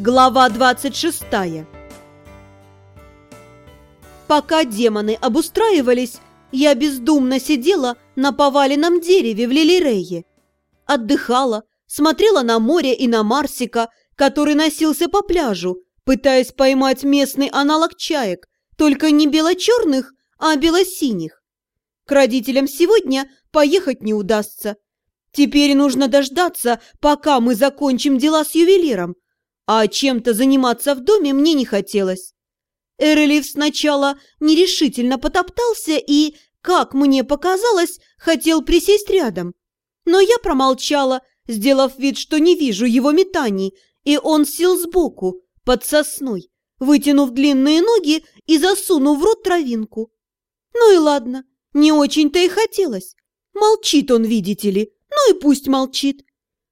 Глава 26 Пока демоны обустраивались, я бездумно сидела на поваленном дереве в Лилирее. Отдыхала, смотрела на море и на Марсика, который носился по пляжу, пытаясь поймать местный аналог чаек, только не бело-черных, а бело-синих. К родителям сегодня поехать не удастся. Теперь нужно дождаться, пока мы закончим дела с ювелиром, а чем-то заниматься в доме мне не хотелось. Эрелив сначала нерешительно потоптался и, как мне показалось, хотел присесть рядом. Но я промолчала, сделав вид, что не вижу его метаний, и он сел сбоку, под сосной, вытянув длинные ноги и засунув в рот травинку. Ну и ладно, не очень-то и хотелось. Молчит он, видите ли, ну и пусть молчит.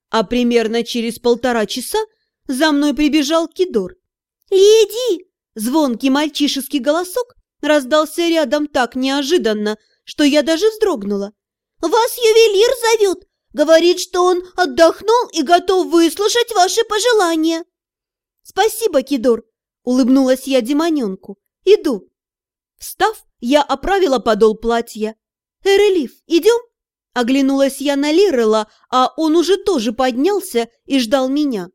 А примерно через полтора часа за мной прибежал Кидор. «Леди!» Звонкий мальчишеский голосок раздался рядом так неожиданно, что я даже вздрогнула. «Вас ювелир зовет! Говорит, что он отдохнул и готов выслушать ваши пожелания!» «Спасибо, Кидор!» — улыбнулась я демоненку. «Иду!» Встав, я оправила подол платья. «Эрелиф, идем?» Оглянулась я на Лирела, а он уже тоже поднялся и ждал меня.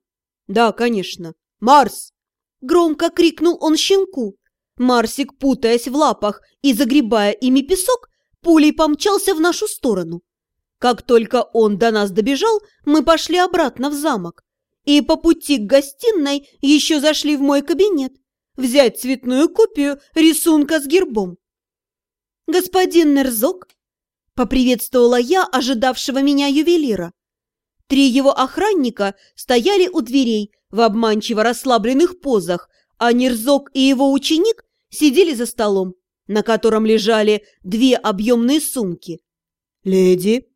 «Да, конечно. Марс!» Громко крикнул он щенку. Марсик, путаясь в лапах и загребая ими песок, пулей помчался в нашу сторону. Как только он до нас добежал, мы пошли обратно в замок. И по пути к гостиной еще зашли в мой кабинет. Взять цветную копию рисунка с гербом. «Господин Нерзок?» – поприветствовала я ожидавшего меня ювелира. Три его охранника стояли у дверей в обманчиво расслабленных позах, а Нерзок и его ученик сидели за столом, на котором лежали две объемные сумки. «Леди!»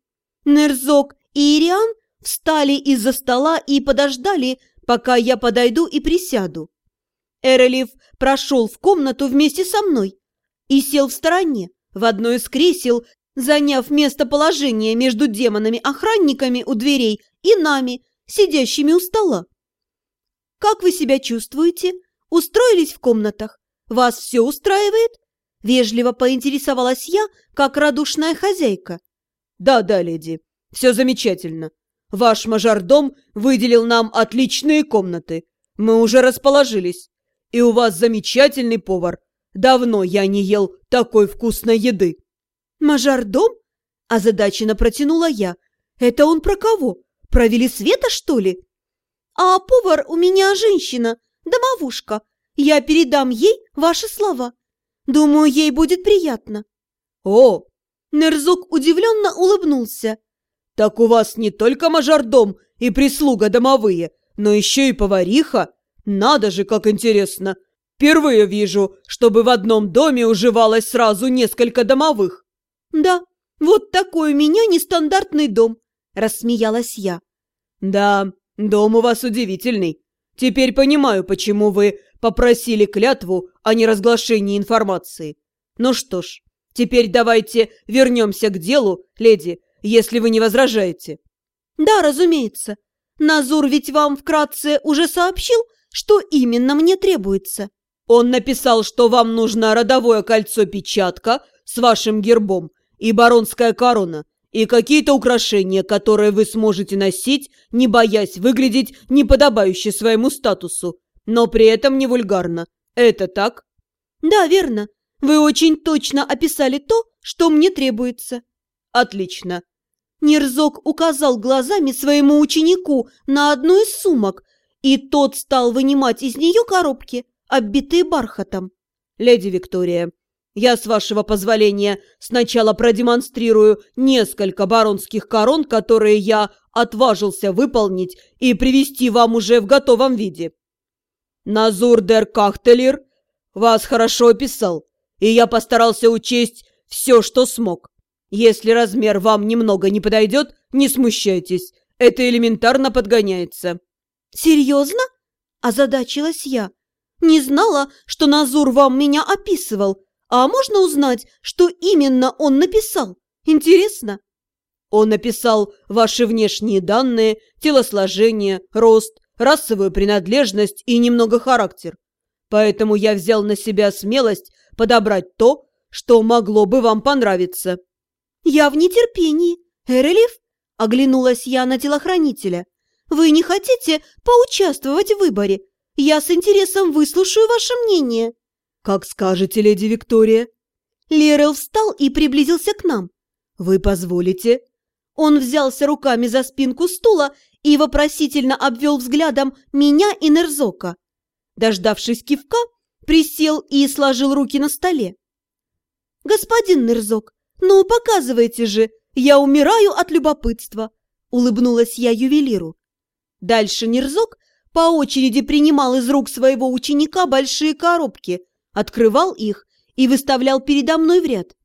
Нерзок и Ириан встали из-за стола и подождали, пока я подойду и присяду. Эрелев прошел в комнату вместе со мной и сел в стороне, в одно из кресел, заняв местоположение между демонами-охранниками у дверей и нами, сидящими у стола. «Как вы себя чувствуете? Устроились в комнатах? Вас все устраивает?» Вежливо поинтересовалась я, как радушная хозяйка. «Да-да, леди, все замечательно. Ваш мажордом выделил нам отличные комнаты. Мы уже расположились. И у вас замечательный повар. Давно я не ел такой вкусной еды». «Мажордом?» – озадаченно протянула я. «Это он про кого? Про Велисвета, что ли?» «А повар у меня женщина, домовушка. Я передам ей ваши слова. Думаю, ей будет приятно». «О!» Нерзок удивленно улыбнулся. «Так у вас не только мажордом и прислуга домовые, но еще и повариха? Надо же, как интересно! Впервые вижу, чтобы в одном доме уживалось сразу несколько домовых». «Да, вот такой у меня нестандартный дом», – рассмеялась я. «Да, дом у вас удивительный. Теперь понимаю, почему вы попросили клятву о неразглашении информации. Ну что ж, теперь давайте вернемся к делу, леди, если вы не возражаете». «Да, разумеется. Назур ведь вам вкратце уже сообщил, что именно мне требуется». «Он написал, что вам нужно родовое кольцо-печатка с вашим гербом и баронская корона, и какие-то украшения, которые вы сможете носить, не боясь выглядеть неподобающе своему статусу, но при этом не вульгарно. Это так? Да, верно. Вы очень точно описали то, что мне требуется. Отлично. Нерзок указал глазами своему ученику на одну из сумок, и тот стал вынимать из нее коробки, оббитые бархатом. «Леди Виктория, я, с вашего позволения, сначала продемонстрирую несколько баронских корон, которые я отважился выполнить и привести вам уже в готовом виде. Назур дер Кахтелер вас хорошо описал, и я постарался учесть все, что смог. Если размер вам немного не подойдет, не смущайтесь, это элементарно подгоняется». «Серьезно?» – озадачилась я. «Не знала, что Назур вам меня описывал». А можно узнать, что именно он написал? Интересно. Он написал ваши внешние данные, телосложение, рост, расовую принадлежность и немного характер. Поэтому я взял на себя смелость подобрать то, что могло бы вам понравиться». «Я в нетерпении. Эрелев?» – оглянулась я на телохранителя. «Вы не хотите поучаствовать в выборе? Я с интересом выслушаю ваше мнение». «Как скажете, леди Виктория». Лерел встал и приблизился к нам. «Вы позволите?» Он взялся руками за спинку стула и вопросительно обвел взглядом меня и Нерзока. Дождавшись кивка, присел и сложил руки на столе. «Господин Нерзок, ну показывайте же, я умираю от любопытства!» Улыбнулась я ювелиру. Дальше Нерзок по очереди принимал из рук своего ученика большие коробки, открывал их и выставлял передо мной в ряд.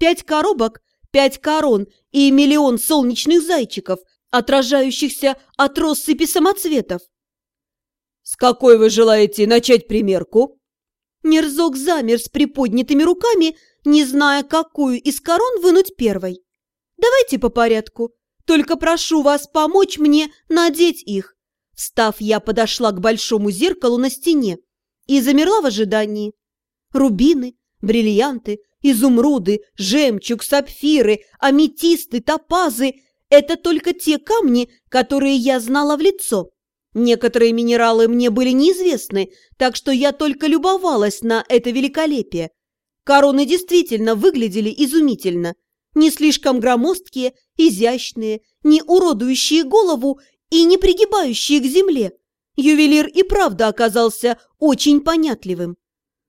Пять коробок, пять корон и миллион солнечных зайчиков, отражающихся от россыпи самоцветов. «С какой вы желаете начать примерку?» Нерзок замер с приподнятыми руками, не зная, какую из корон вынуть первой. «Давайте по порядку. Только прошу вас помочь мне надеть их». Встав, я подошла к большому зеркалу на стене и замерла в ожидании. Рубины, бриллианты, изумруды, жемчуг, сапфиры, аметисты, топазы – это только те камни, которые я знала в лицо. Некоторые минералы мне были неизвестны, так что я только любовалась на это великолепие. Короны действительно выглядели изумительно. Не слишком громоздкие, изящные, не уродующие голову и не пригибающие к земле. Ювелир и правда оказался очень понятливым.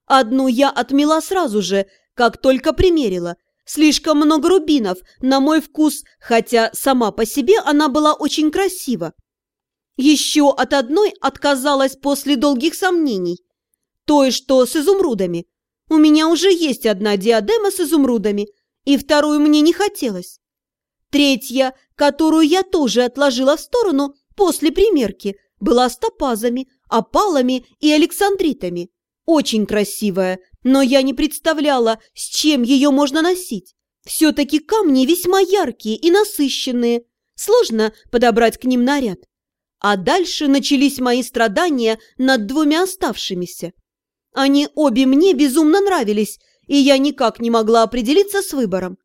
Одну я отмела сразу же, как только примерила. Слишком много рубинов, на мой вкус, хотя сама по себе она была очень красива. Еще от одной отказалась после долгих сомнений. Той, что с изумрудами. У меня уже есть одна диадема с изумрудами, и вторую мне не хотелось. Третья, которую я тоже отложила в сторону после примерки, была с топазами, опалами и александритами. Очень красивая, но я не представляла, с чем ее можно носить. Все-таки камни весьма яркие и насыщенные. Сложно подобрать к ним наряд. А дальше начались мои страдания над двумя оставшимися. Они обе мне безумно нравились, и я никак не могла определиться с выбором.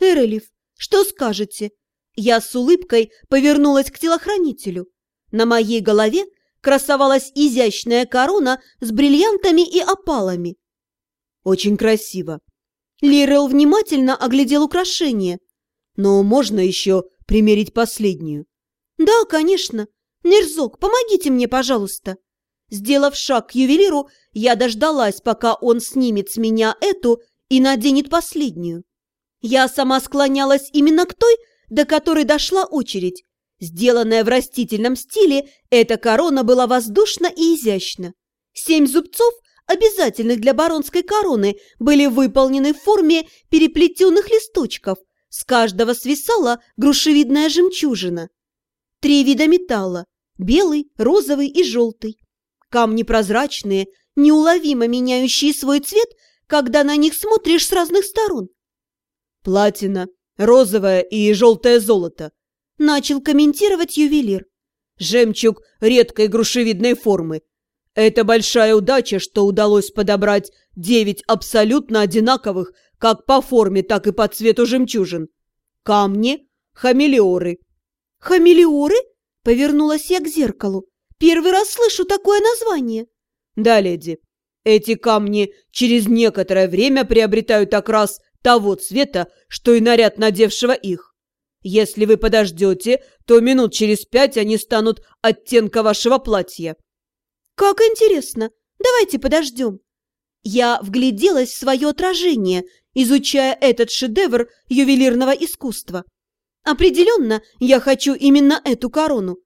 «Эрелев, что скажете?» Я с улыбкой повернулась к телохранителю. На моей голове красовалась изящная корона с бриллиантами и опалами. Очень красиво. Лирел внимательно оглядел украшение. Но можно еще примерить последнюю? Да, конечно. Нерзок, помогите мне, пожалуйста. Сделав шаг к ювелиру, я дождалась, пока он снимет с меня эту и наденет последнюю. Я сама склонялась именно к той, до которой дошла очередь, Сделанная в растительном стиле, эта корона была воздушна и изящна. Семь зубцов, обязательных для баронской короны, были выполнены в форме переплетенных листочков. С каждого свисала грушевидная жемчужина. Три вида металла – белый, розовый и желтый. Камни прозрачные, неуловимо меняющие свой цвет, когда на них смотришь с разных сторон. Платина, розовое и желтое золото – Начал комментировать ювелир. Жемчуг редкой грушевидной формы. Это большая удача, что удалось подобрать девять абсолютно одинаковых как по форме, так и по цвету жемчужин. Камни – хамелеоры. «Хамелеоры?» – повернулась я к зеркалу. «Первый раз слышу такое название». «Да, леди. Эти камни через некоторое время приобретают окрас того цвета, что и наряд надевшего их. Если вы подождете, то минут через пять они станут оттенка вашего платья». «Как интересно! Давайте подождем!» Я вгляделась в свое отражение, изучая этот шедевр ювелирного искусства. Определенно, я хочу именно эту корону.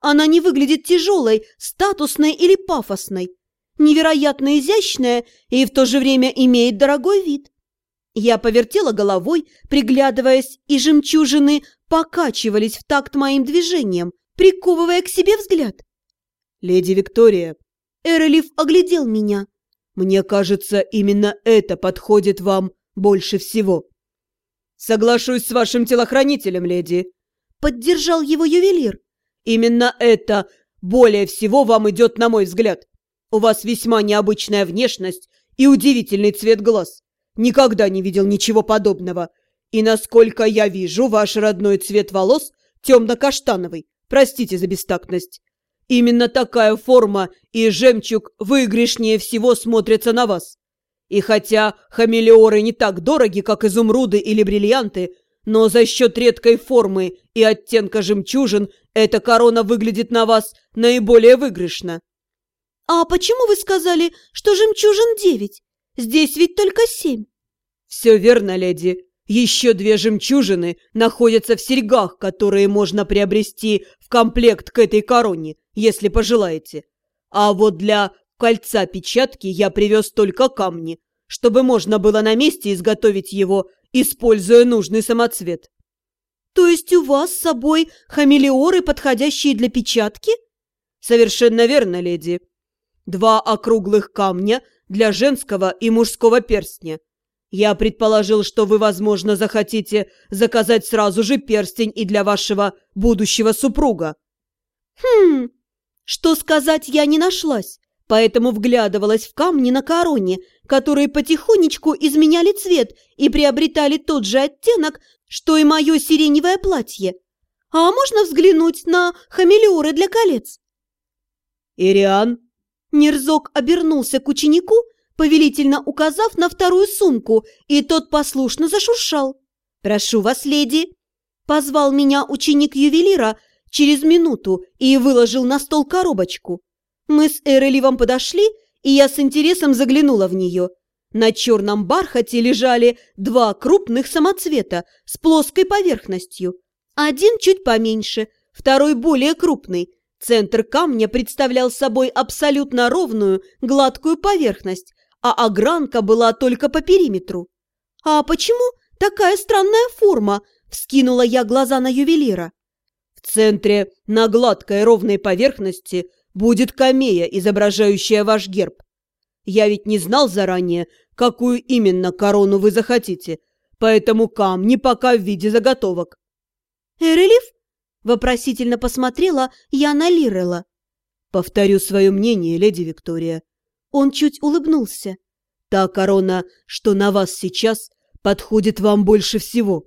Она не выглядит тяжелой, статусной или пафосной. Невероятно изящная и в то же время имеет дорогой вид. Я повертела головой, приглядываясь, и жемчужины покачивались в такт моим движением, приковывая к себе взгляд. «Леди Виктория!» Эрелиф оглядел меня. «Мне кажется, именно это подходит вам больше всего». «Соглашусь с вашим телохранителем, леди», — поддержал его ювелир. «Именно это более всего вам идет, на мой взгляд. У вас весьма необычная внешность и удивительный цвет глаз. Никогда не видел ничего подобного. И, насколько я вижу, ваш родной цвет волос темно-каштановый. Простите за бестактность. Именно такая форма и жемчуг выигрышнее всего смотрятся на вас. И хотя хамелеоры не так дороги, как изумруды или бриллианты, но за счет редкой формы и оттенка жемчужин эта корона выглядит на вас наиболее выигрышно. «А почему вы сказали, что жемчужин девять? Здесь ведь только семь». «Все верно, леди. Еще две жемчужины находятся в серьгах, которые можно приобрести в комплект к этой короне, если пожелаете. А вот для кольца печатки я привез только камни, чтобы можно было на месте изготовить его используя нужный самоцвет. То есть у вас с собой хамелеоры, подходящие для печатки? Совершенно верно, леди. Два округлых камня для женского и мужского перстня. Я предположил, что вы, возможно, захотите заказать сразу же перстень и для вашего будущего супруга. Хм, что сказать я не нашлась поэтому вглядывалась в камни на короне, которые потихонечку изменяли цвет и приобретали тот же оттенок, что и мое сиреневое платье. А можно взглянуть на хамелеоры для колец? «Ириан?» Нерзок обернулся к ученику, повелительно указав на вторую сумку, и тот послушно зашуршал. «Прошу вас, леди!» Позвал меня ученик ювелира через минуту и выложил на стол коробочку. Мы с Эреливом подошли, и я с интересом заглянула в нее. На черном бархате лежали два крупных самоцвета с плоской поверхностью. Один чуть поменьше, второй более крупный. Центр камня представлял собой абсолютно ровную, гладкую поверхность, а огранка была только по периметру. «А почему такая странная форма?» – вскинула я глаза на ювелира. В центре, на гладкой ровной поверхности, будет камея, изображающая ваш герб. Я ведь не знал заранее, какую именно корону вы захотите, поэтому камни пока в виде заготовок. «Эрелев?» – вопросительно посмотрела я на Лирела. «Повторю свое мнение, леди Виктория». Он чуть улыбнулся. «Та корона, что на вас сейчас, подходит вам больше всего».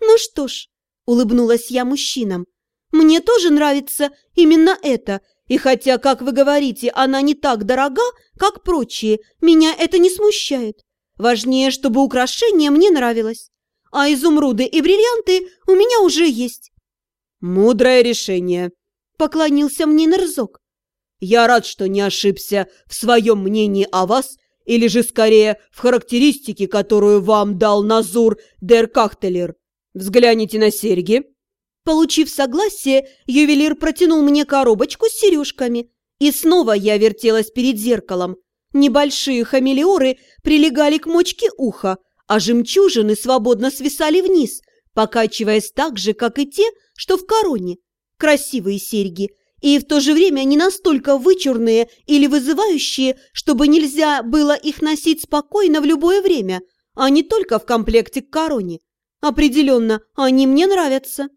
«Ну что ж», – улыбнулась я мужчинам, – «мне тоже нравится именно это – и хотя, как вы говорите, она не так дорога, как прочие, меня это не смущает. Важнее, чтобы украшение мне нравилось. А изумруды и бриллианты у меня уже есть. Мудрое решение, поклонился мне Нерзок. Я рад, что не ошибся в своем мнении о вас, или же скорее в характеристике, которую вам дал Назур Дер Кахтелер. Взгляните на серьги. Получив согласие, ювелир протянул мне коробочку с сережками. И снова я вертелась перед зеркалом. Небольшие хамелеоры прилегали к мочке уха, а жемчужины свободно свисали вниз, покачиваясь так же, как и те, что в короне. Красивые серьги, и в то же время не настолько вычурные или вызывающие, чтобы нельзя было их носить спокойно в любое время, а не только в комплекте к короне. Определенно, они мне нравятся.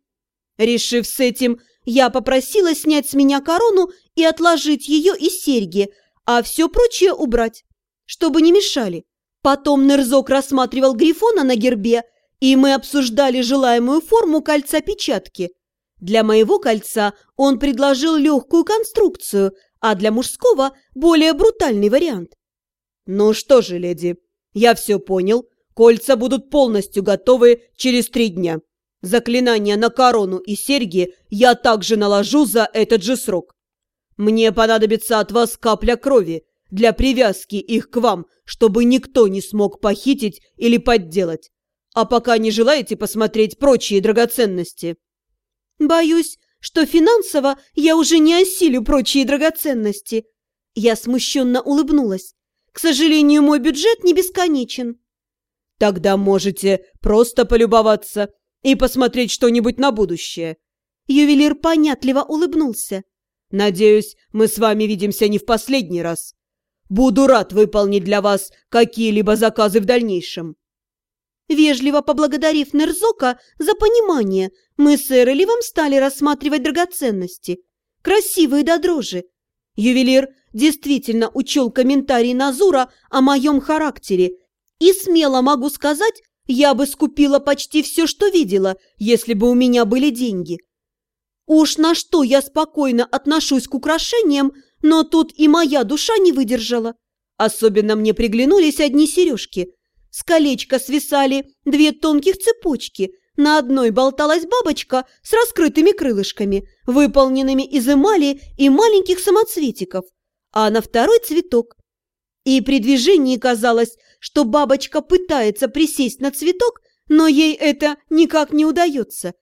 Решив с этим, я попросила снять с меня корону и отложить ее и серьги, а все прочее убрать, чтобы не мешали. Потом Нерзок рассматривал грифона на гербе, и мы обсуждали желаемую форму кольца печатки. Для моего кольца он предложил легкую конструкцию, а для мужского – более брутальный вариант. «Ну что же, леди, я все понял. Кольца будут полностью готовы через три дня». Заклинание на корону и серьги я также наложу за этот же срок. Мне понадобится от вас капля крови для привязки их к вам, чтобы никто не смог похитить или подделать. А пока не желаете посмотреть прочие драгоценности? Боюсь, что финансово я уже не осилю прочие драгоценности. Я смущенно улыбнулась. К сожалению, мой бюджет не бесконечен. Тогда можете просто полюбоваться и посмотреть что-нибудь на будущее. Ювелир понятливо улыбнулся. Надеюсь, мы с вами видимся не в последний раз. Буду рад выполнить для вас какие-либо заказы в дальнейшем. Вежливо поблагодарив Нерзока за понимание, мы с Эреливом стали рассматривать драгоценности. красивые до дрожи. Ювелир действительно учел комментарий Назура о моем характере, и смело могу сказать, я бы скупила почти все, что видела, если бы у меня были деньги. Уж на что я спокойно отношусь к украшениям, но тут и моя душа не выдержала. Особенно мне приглянулись одни сережки. С колечка свисали две тонких цепочки. На одной болталась бабочка с раскрытыми крылышками, выполненными из эмали и маленьких самоцветиков, а на второй цветок. И при движении казалось, что бабочка пытается присесть на цветок, но ей это никак не удается.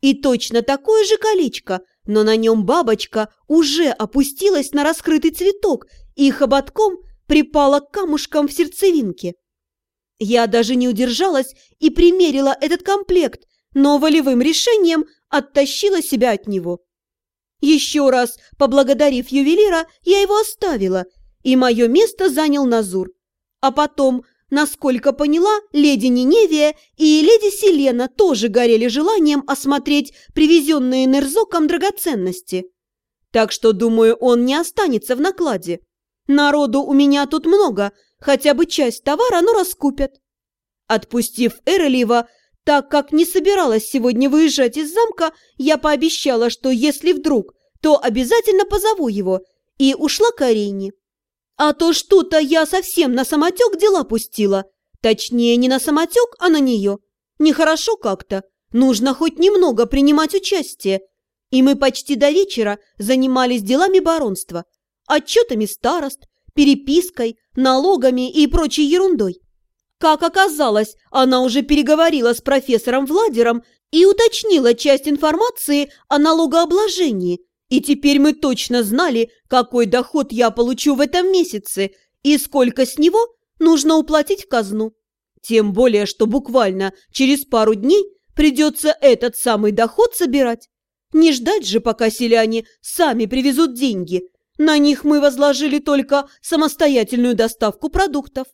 И точно такое же колечко, но на нем бабочка уже опустилась на раскрытый цветок и хоботком припала к камушкам в сердцевинке. Я даже не удержалась и примерила этот комплект, но волевым решением оттащила себя от него. Еще раз поблагодарив ювелира, я его оставила, и мое место занял Назур. А потом, насколько поняла, леди Ниневия и леди Селена тоже горели желанием осмотреть привезенные Нерзоком драгоценности. Так что, думаю, он не останется в накладе. Народу у меня тут много, хотя бы часть товара, но раскупят. Отпустив Эрелива, так как не собиралась сегодня выезжать из замка, я пообещала, что если вдруг, то обязательно позову его, и ушла к Арине. А то что-то я совсем на самотек дела пустила. Точнее, не на самотек, а на нее. Нехорошо как-то. Нужно хоть немного принимать участие. И мы почти до вечера занимались делами баронства, отчетами старост, перепиской, налогами и прочей ерундой. Как оказалось, она уже переговорила с профессором Владером и уточнила часть информации о налогообложении. И теперь мы точно знали, какой доход я получу в этом месяце и сколько с него нужно уплатить в казну. Тем более, что буквально через пару дней придется этот самый доход собирать. Не ждать же, пока селяне сами привезут деньги. На них мы возложили только самостоятельную доставку продуктов.